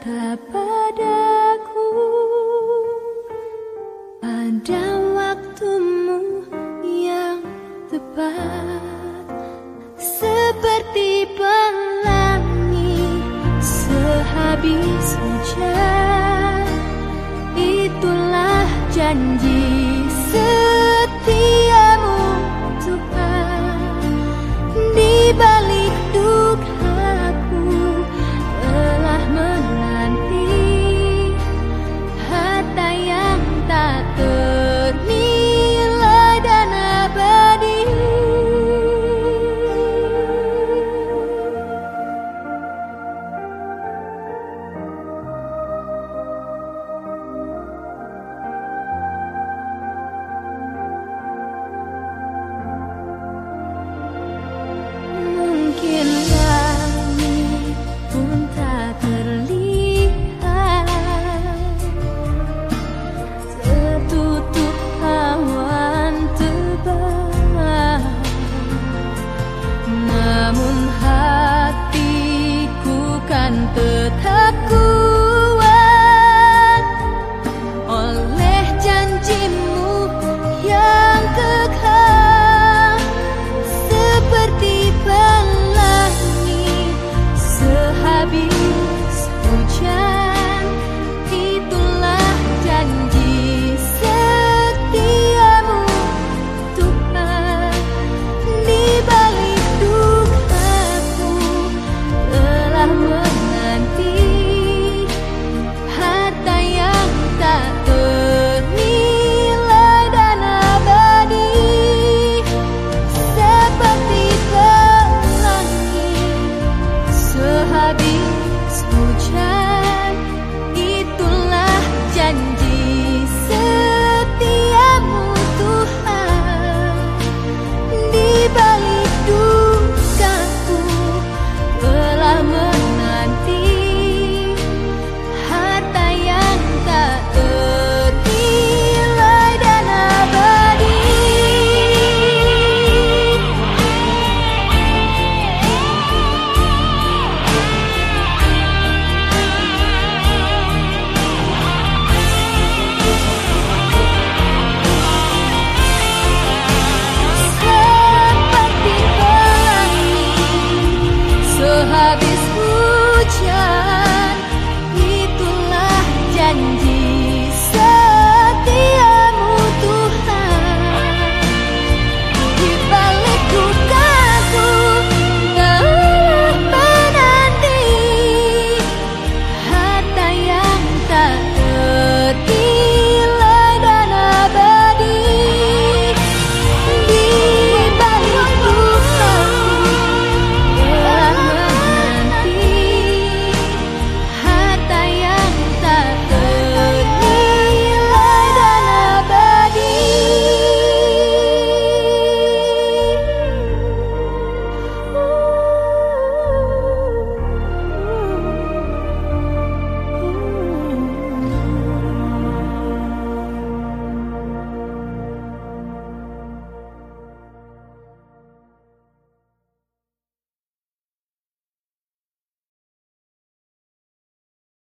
cinta padaku pada waktumu yang tepat seperti pelangi sehabis hujan itulah janji